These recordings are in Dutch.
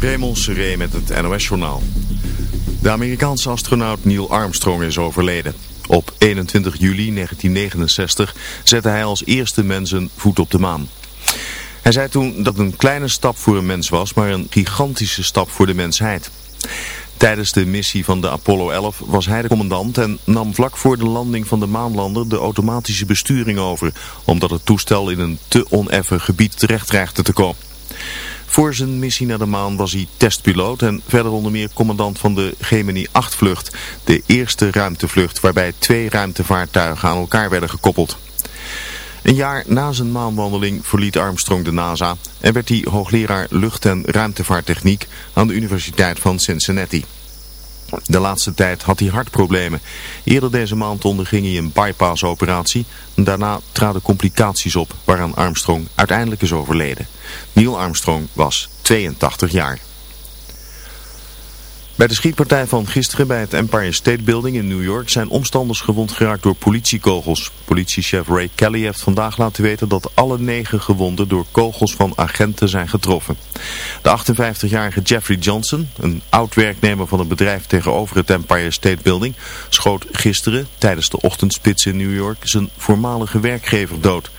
Raymond Seré met het NOS-journaal. De Amerikaanse astronaut Neil Armstrong is overleden. Op 21 juli 1969 zette hij als eerste mens een voet op de maan. Hij zei toen dat een kleine stap voor een mens was, maar een gigantische stap voor de mensheid. Tijdens de missie van de Apollo 11 was hij de commandant en nam vlak voor de landing van de maanlander de automatische besturing over, omdat het toestel in een te oneffen gebied terecht dreigde te komen. Voor zijn missie naar de maan was hij testpiloot en verder onder meer commandant van de Gemini 8 vlucht, de eerste ruimtevlucht waarbij twee ruimtevaartuigen aan elkaar werden gekoppeld. Een jaar na zijn maanwandeling verliet Armstrong de NASA en werd hij hoogleraar lucht- en ruimtevaarttechniek aan de Universiteit van Cincinnati. De laatste tijd had hij hartproblemen. Eerder deze maand onderging hij een bypassoperatie. Daarna traden complicaties op waaraan Armstrong uiteindelijk is overleden. Neil Armstrong was 82 jaar. Bij de schietpartij van gisteren bij het Empire State Building in New York zijn omstanders gewond geraakt door politiekogels. Politiechef Ray Kelly heeft vandaag laten weten dat alle negen gewonden door kogels van agenten zijn getroffen. De 58-jarige Jeffrey Johnson, een oud-werknemer van een bedrijf tegenover het Empire State Building, schoot gisteren tijdens de ochtendspits in New York zijn voormalige werkgever dood.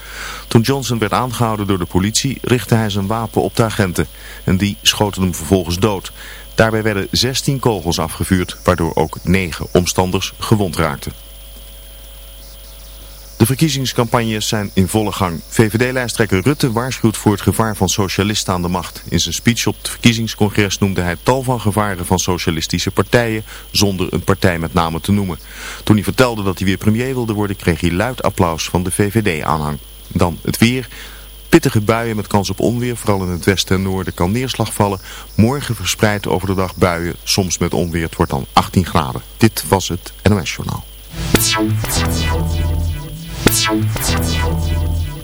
Toen Johnson werd aangehouden door de politie richtte hij zijn wapen op de agenten en die schoten hem vervolgens dood. Daarbij werden 16 kogels afgevuurd, waardoor ook 9 omstanders gewond raakten. De verkiezingscampagnes zijn in volle gang. VVD-lijsttrekker Rutte waarschuwt voor het gevaar van socialisten aan de macht. In zijn speech op het verkiezingscongres noemde hij tal van gevaren van socialistische partijen, zonder een partij met name te noemen. Toen hij vertelde dat hij weer premier wilde worden, kreeg hij luid applaus van de VVD-aanhang. Dan het weer. Pittige buien met kans op onweer, vooral in het westen en noorden kan neerslag vallen. Morgen verspreid over de dag buien, soms met onweer. Het wordt dan 18 graden. Dit was het NOS Journaal.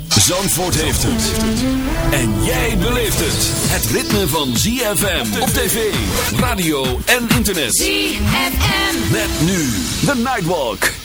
Zandvoort heeft het. En jij beleeft het. Het ritme van ZFM op tv, radio en internet. ZFM. Met nu The Nightwalk.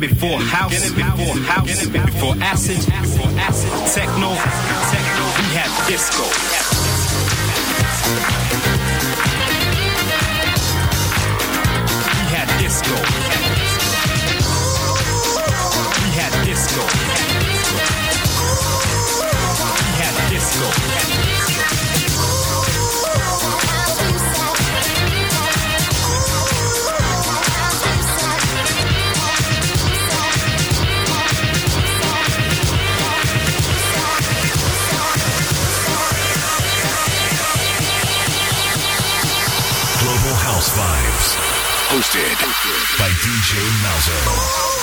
Getting before house, before house, before acid, before acid, techno, techno, we have disco. DJ Malzo.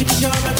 Teach your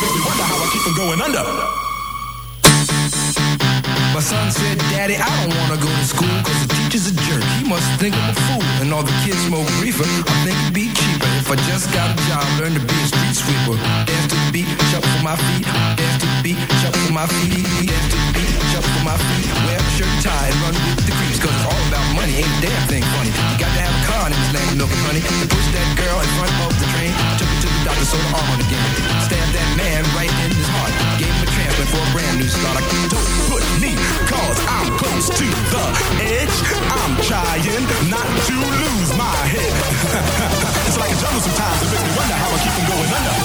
makes me wonder how I keep from going under. My son said, Daddy, I don't wanna go to school cause the teacher's a jerk. He must think I'm a fool. And all the kids smoke reefer. I think it'd be cheaper if I just got a job, learn to be a street sweeper. Dance to the beat, shuffle my feet. Dance to the beat, shuffle my feet. Dance to the beat, shuffle my feet. Wear a shirt, tie, and run with the creeps. Cause it's all about money, ain't a damn thing funny. You got to have a car in this land milk and honey. To push that girl in front of the train. Sewed her arm on again. Stabbed that man right in his heart. Gave him a transplant for a brand new start. I Don't push me, cause I'm close to the edge. I'm trying not to lose my head. it's like a jungle sometimes, it makes me wonder how I keep from going under.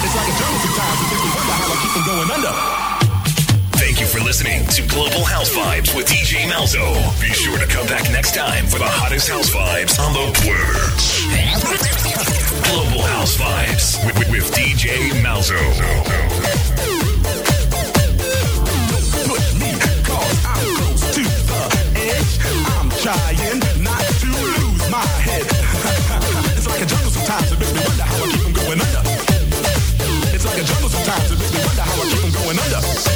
It's like a jungle sometimes, it makes me wonder how I keep from going under. Thank you for listening to Global House Vibes with DJ Malzo. Be sure to come back next time for the hottest house vibes on the planet. Global House Vibes with, with, with DJ Malzo. push me, cause I'm close to the edge. I'm trying not to lose my head. it's like a jungle sometimes, it makes me wonder how I keep from going under. It's like a jungle sometimes, it makes me wonder how I keep from going under.